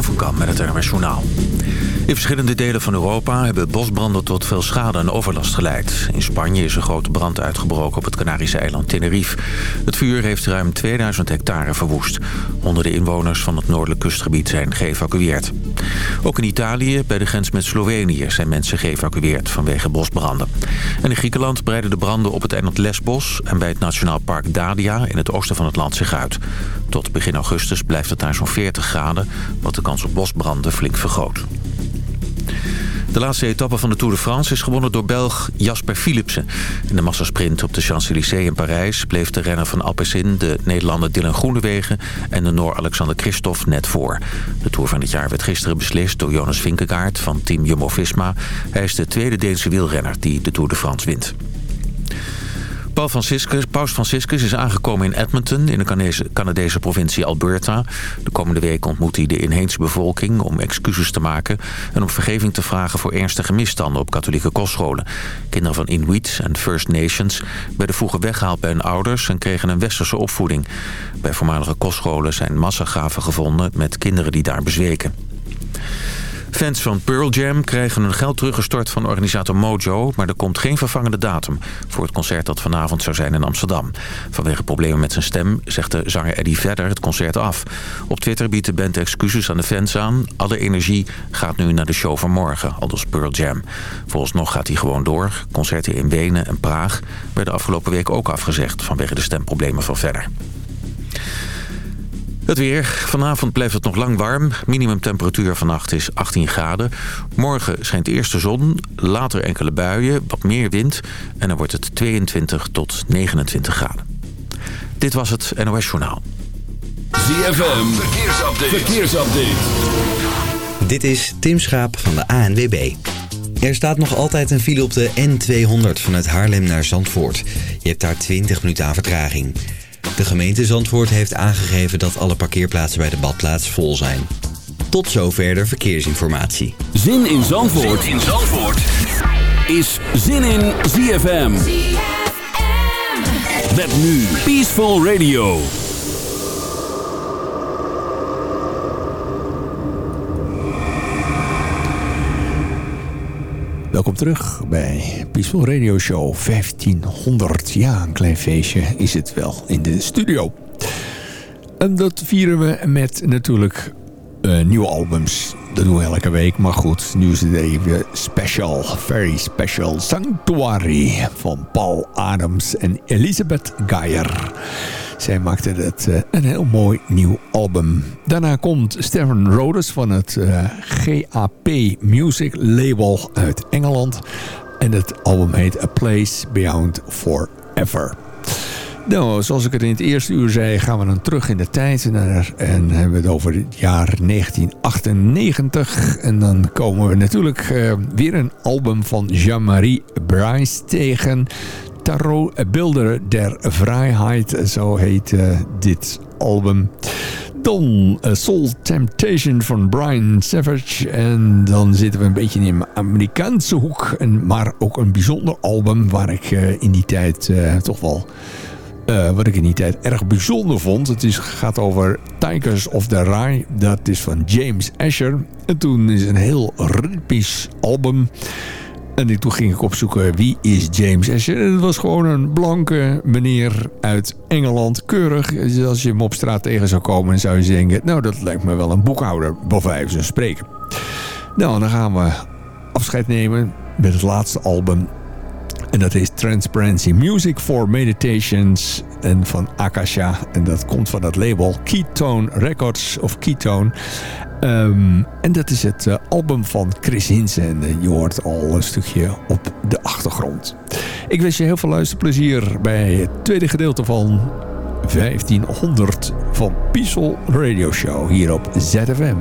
Jeroen van Kam met het NRS Journaal. In verschillende delen van Europa hebben bosbranden tot veel schade en overlast geleid. In Spanje is een grote brand uitgebroken op het Canarische eiland Tenerife. Het vuur heeft ruim 2000 hectare verwoest. Honderden inwoners van het noordelijk kustgebied zijn geëvacueerd. Ook in Italië, bij de grens met Slovenië, zijn mensen geëvacueerd vanwege bosbranden. En in Griekenland breiden de branden op het eiland Lesbos... en bij het Nationaal Park Dadia in het oosten van het land zich uit. Tot begin augustus blijft het daar zo'n 40 graden... wat de kans op bosbranden flink vergroot. De laatste etappe van de Tour de France is gewonnen door Belg Jasper Philipsen. In de massasprint op de Champs-Élysées in Parijs... bleef de renner van Alpecin de Nederlander Dylan Groenewegen... en de Noor Alexander Christophe net voor. De Tour van dit jaar werd gisteren beslist door Jonas Vinkegaard van team Jumbo-Visma. Hij is de tweede Deense wielrenner die de Tour de France wint. Franciscus, Paus Franciscus is aangekomen in Edmonton in de Canadese, Canadese provincie Alberta. De komende week ontmoet hij de inheemse bevolking om excuses te maken... en om vergeving te vragen voor ernstige misstanden op katholieke kostscholen. Kinderen van Inuits en First Nations werden vroeger weggehaald bij hun ouders... en kregen een westerse opvoeding. Bij voormalige kostscholen zijn massagraven gevonden met kinderen die daar bezweken. Fans van Pearl Jam krijgen hun geld teruggestort van organisator Mojo... maar er komt geen vervangende datum voor het concert dat vanavond zou zijn in Amsterdam. Vanwege problemen met zijn stem zegt de zanger Eddie verder het concert af. Op Twitter biedt de band excuses aan de fans aan. Alle energie gaat nu naar de show van morgen, aldus Pearl Jam. Volgens nog gaat hij gewoon door. Concerten in Wenen en Praag werden afgelopen week ook afgezegd... vanwege de stemproblemen van verder. Het weer. Vanavond blijft het nog lang warm. Minimumtemperatuur vannacht is 18 graden. Morgen schijnt eerst de zon, later enkele buien, wat meer wind... en dan wordt het 22 tot 29 graden. Dit was het NOS Journaal. ZFM, verkeersupdate. verkeersupdate. Dit is Tim Schaap van de ANWB. Er staat nog altijd een file op de N200 vanuit Haarlem naar Zandvoort. Je hebt daar 20 minuten aan vertraging... De gemeente Zandvoort heeft aangegeven dat alle parkeerplaatsen bij de badplaats vol zijn. Tot zover de verkeersinformatie. Zin in Zandvoort, in Zandvoort. is Zin in ZFM. ZFM. Met nu Peaceful Radio. Welkom terug bij Peaceful Radio Show 1500. Ja, een klein feestje is het wel in de studio. En dat vieren we met natuurlijk uh, nieuwe albums. Dat doen we elke week, maar goed. Nu is het even special, very special. Sanctuary van Paul Adams en Elisabeth Geyer. Zij maakte het uh, een heel mooi nieuw album. Daarna komt Stephen Rhodes van het eh, GAP Music label uit Engeland. En het album heet A Place Beyond Forever. Nou, zoals ik het in het eerste uur zei, gaan we dan terug in de tijd. En hebben we het over het jaar 1998. En dan komen we natuurlijk uh, weer een album van Jean-Marie Bryce tegen. Tarot Beelder der Vrijheid, zo heet uh, dit album. Dan uh, Soul Temptation van Brian Savage. En dan zitten we een beetje in de Amerikaanse hoek. En, maar ook een bijzonder album waar ik uh, in die tijd toch wel... wat ik in die tijd erg bijzonder vond. Het is, gaat over Tigers of the Rye. Dat is van James Asher. En toen is een heel ritmisch album... En toen ging ik opzoeken wie is James Asher. En het was gewoon een blanke meneer uit Engeland. Keurig. Dus als je hem op straat tegen zou komen, zou je denken... nou, dat lijkt me wel een boekhouder, boven even spreken. Nou, dan gaan we afscheid nemen met het laatste album. En dat is Transparency Music for Meditations en van Akasha. En dat komt van het label Ketone Records of Ketone. Um, en dat is het uh, album van Chris Hinsen. En uh, je hoort al een stukje op de achtergrond. Ik wens je heel veel luisterplezier bij het tweede gedeelte van 1500 van Peaceful Radio Show hier op ZFM.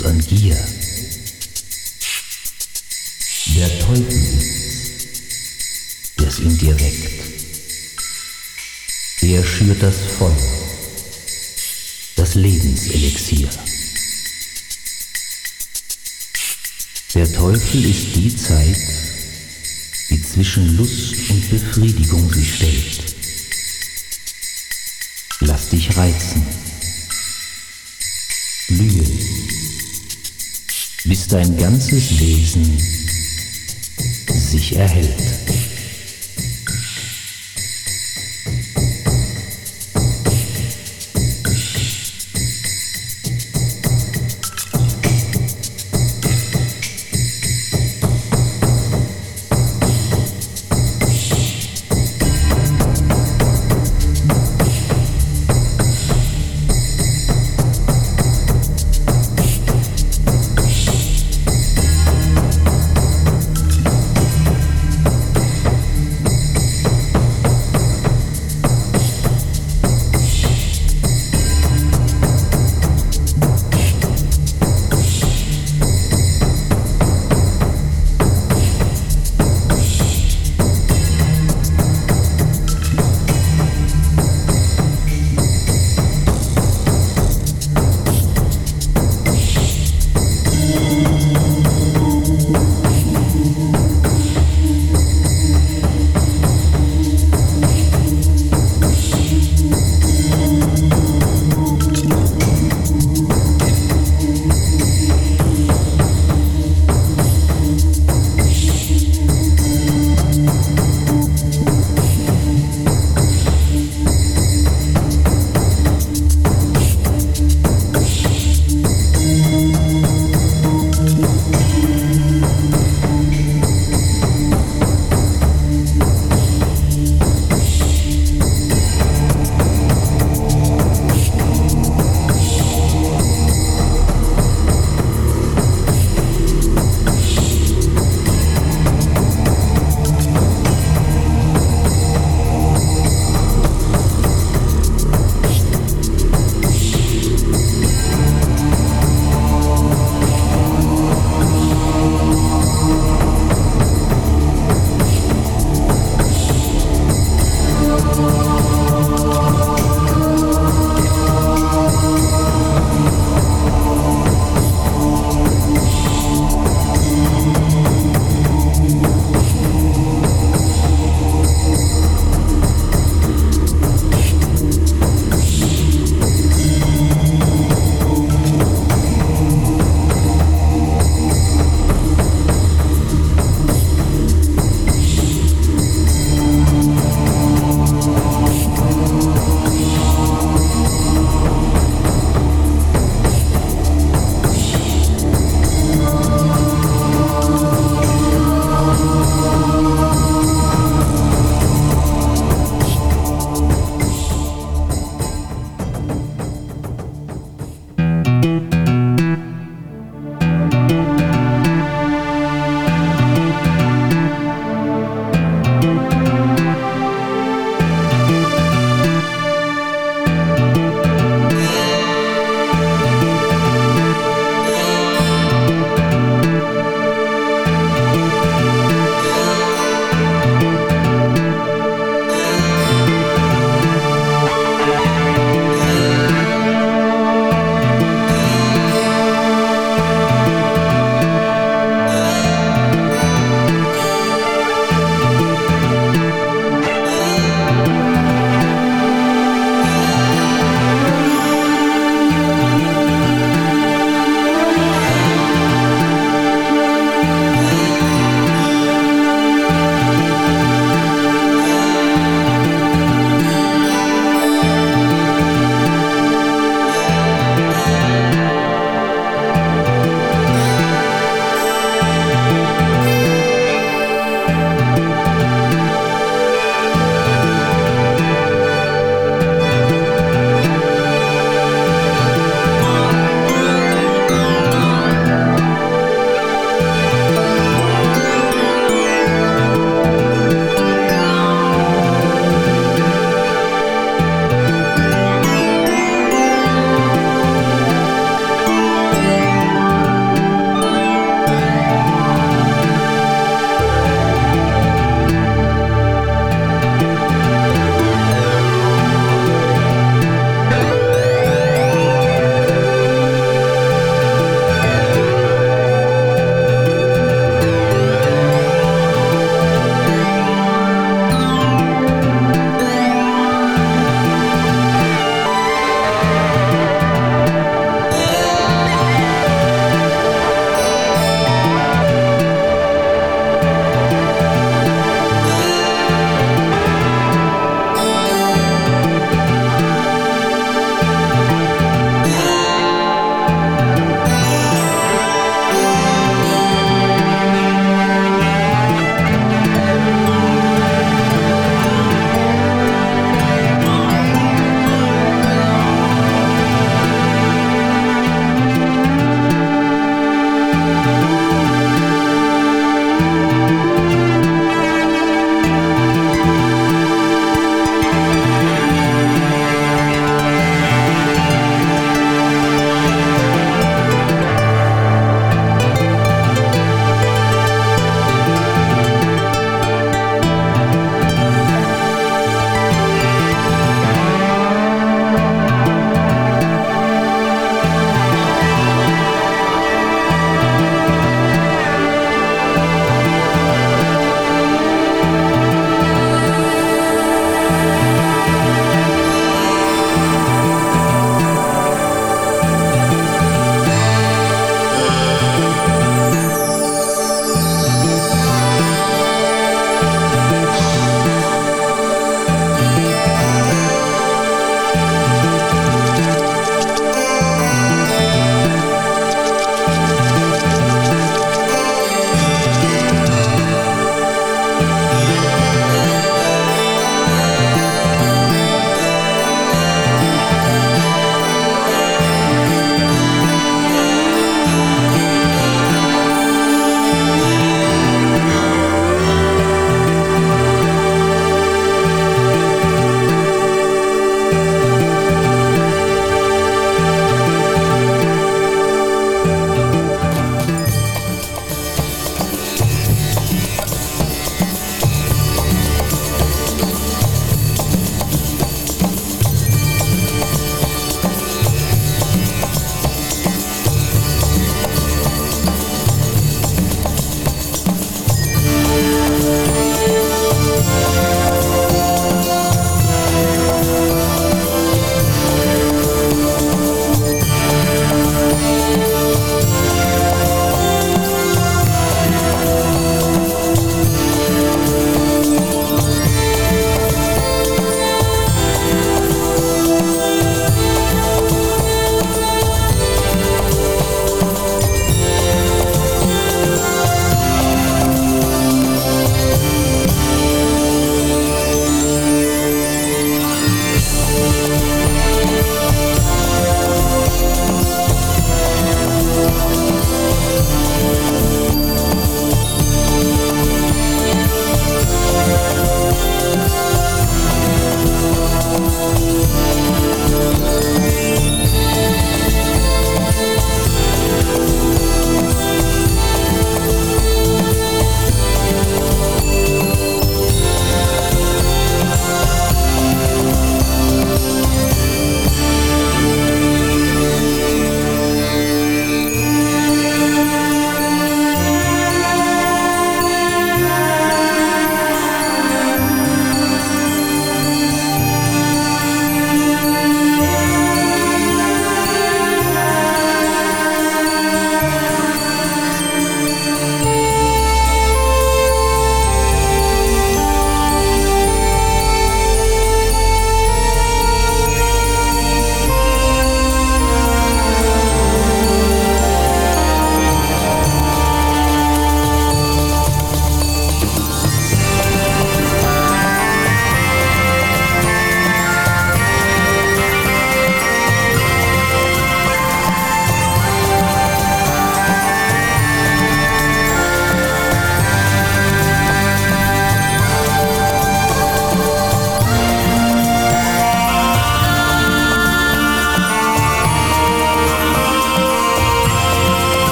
Und an Gier. Der Teufel ist, der es in dir weckt. Er schürt das Feuer, das Lebenselixier. Der Teufel ist die Zeit, die zwischen Lust und Befriedigung sich stellt. Lass dich reizen. Bis dein ganzes Wesen sich erhält.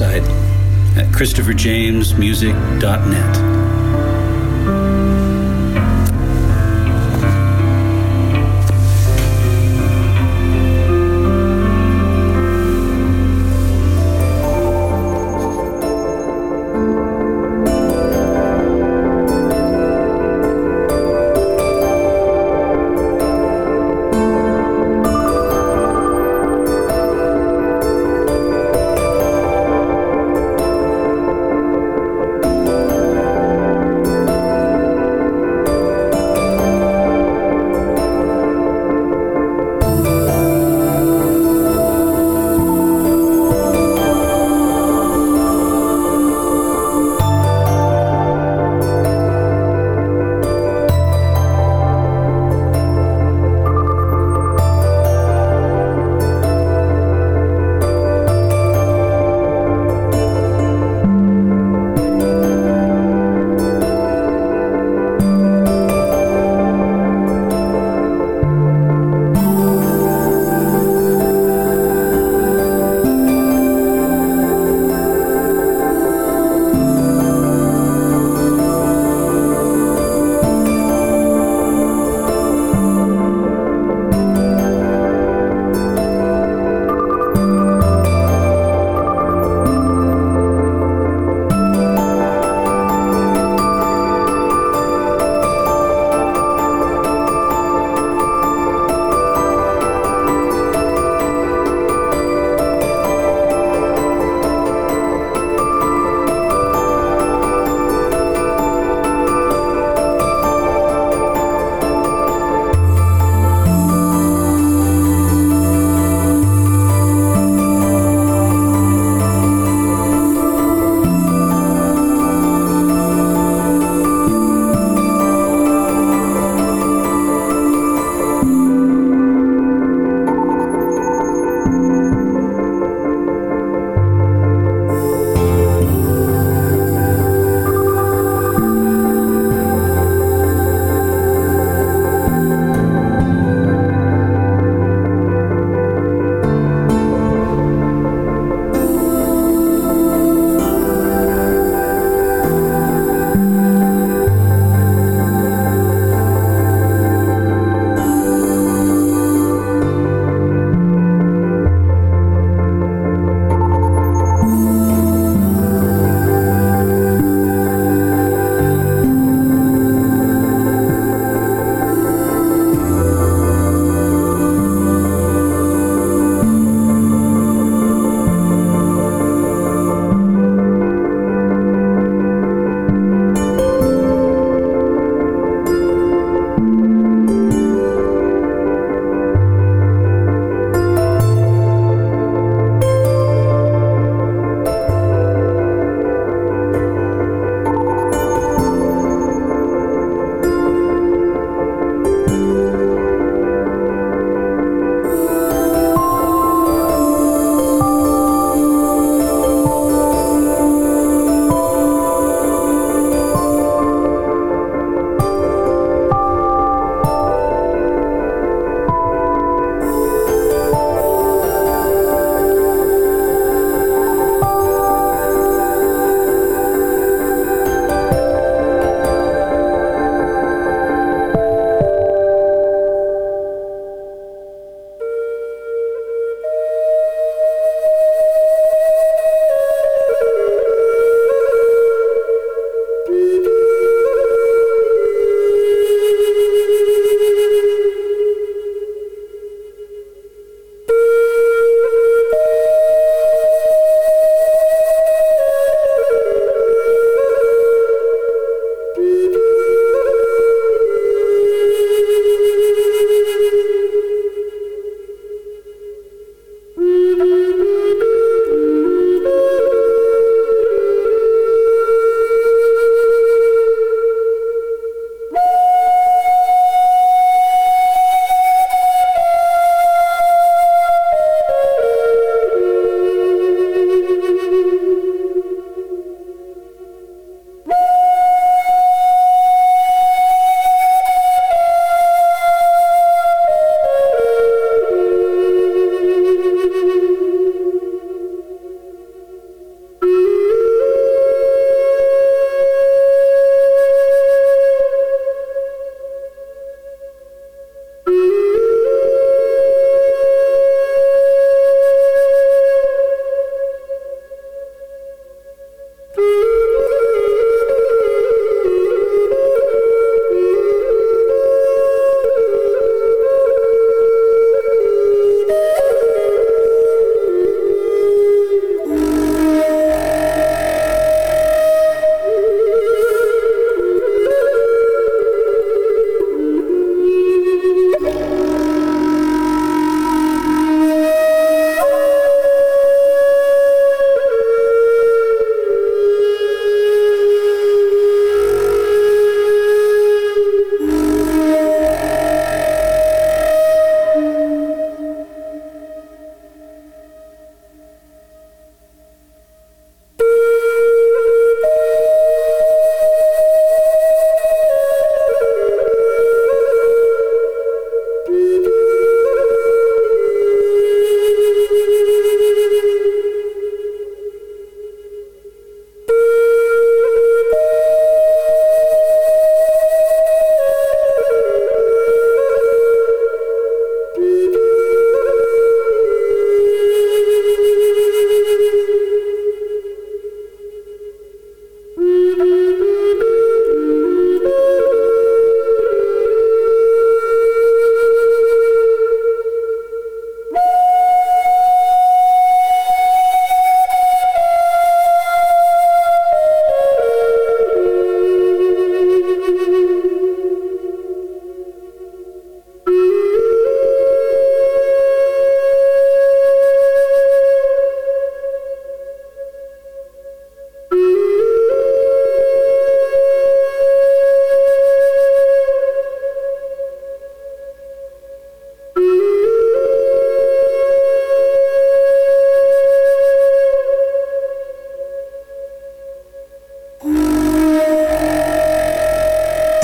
Website at christopherjamesmusic.net.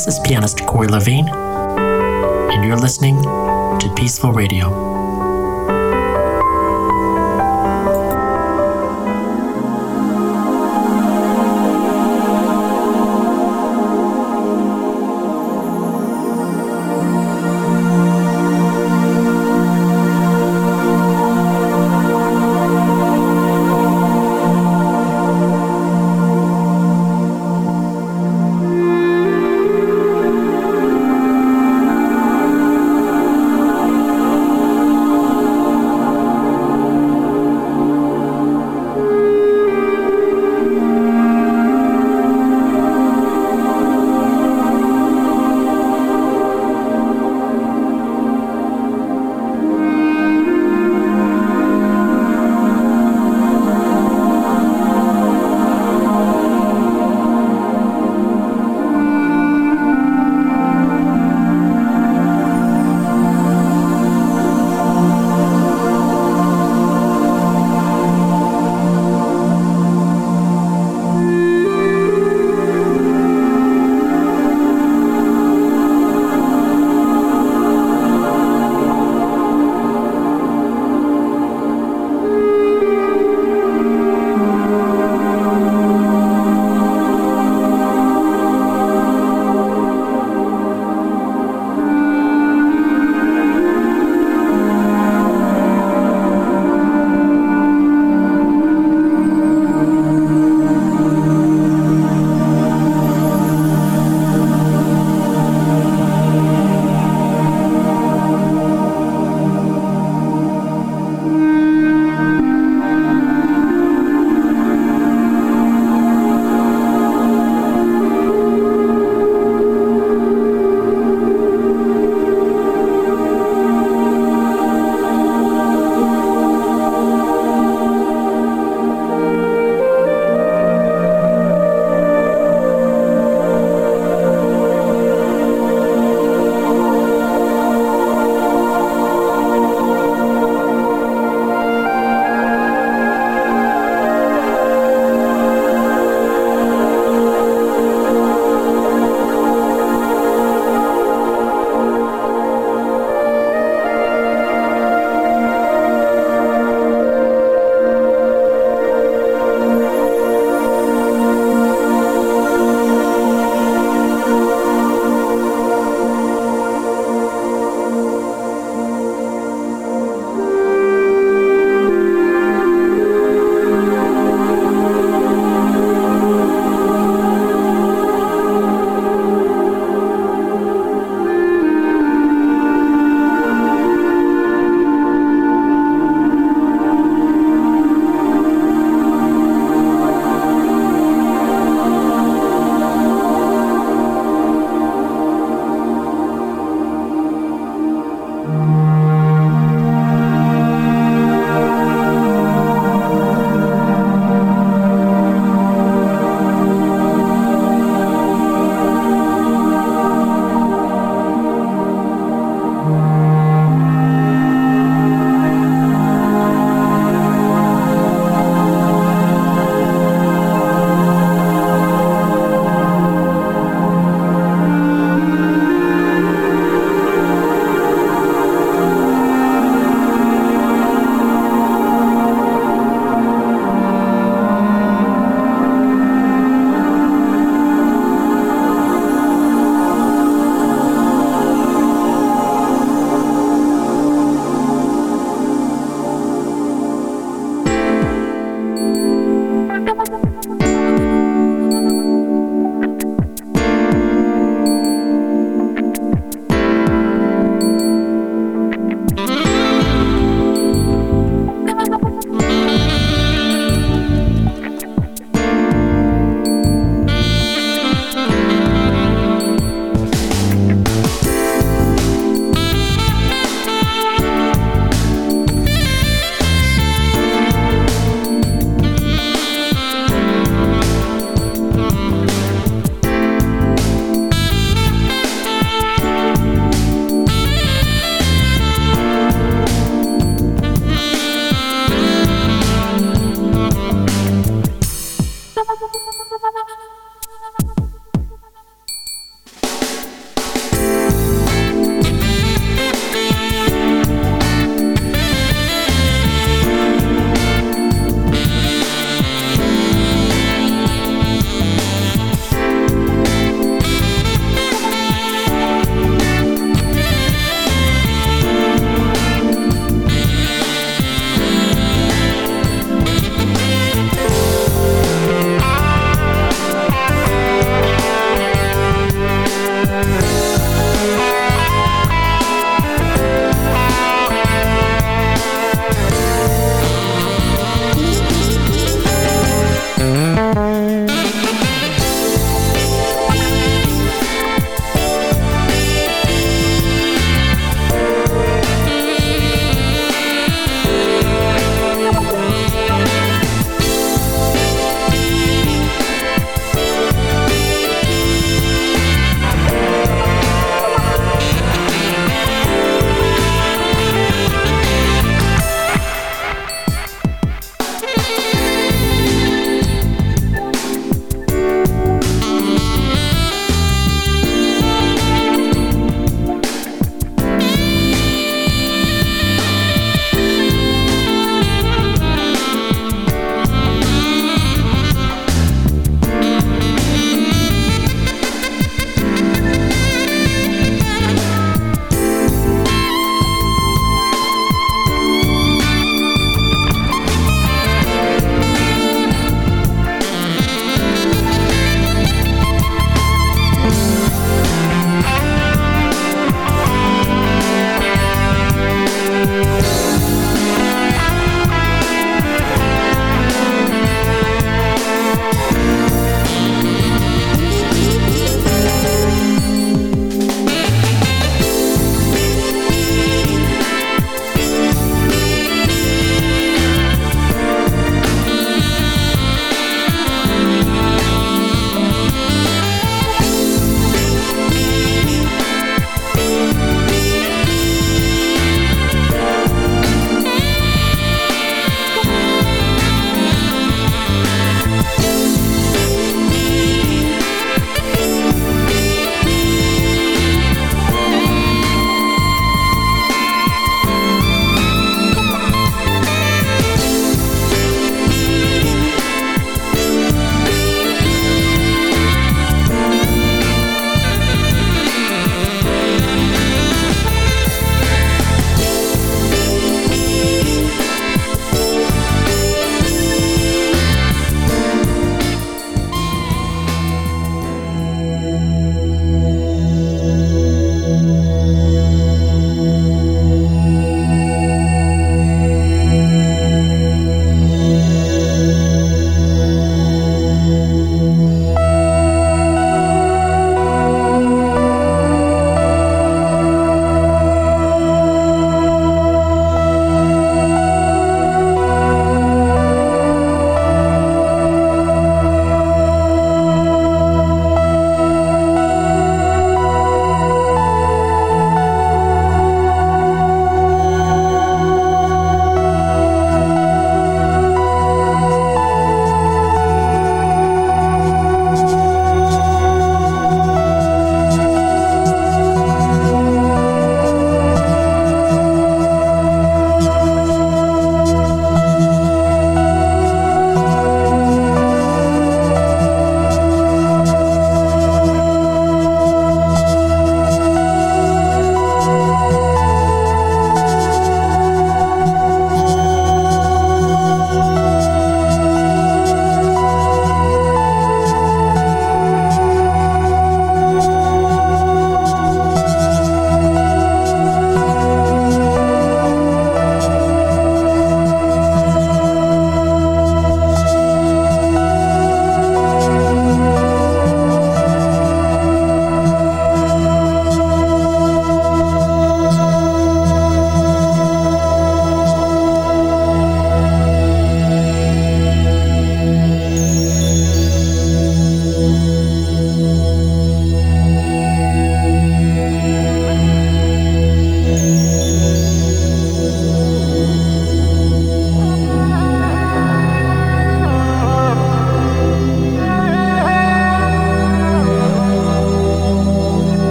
This is pianist Corey Levine, and you're listening to Peaceful Radio.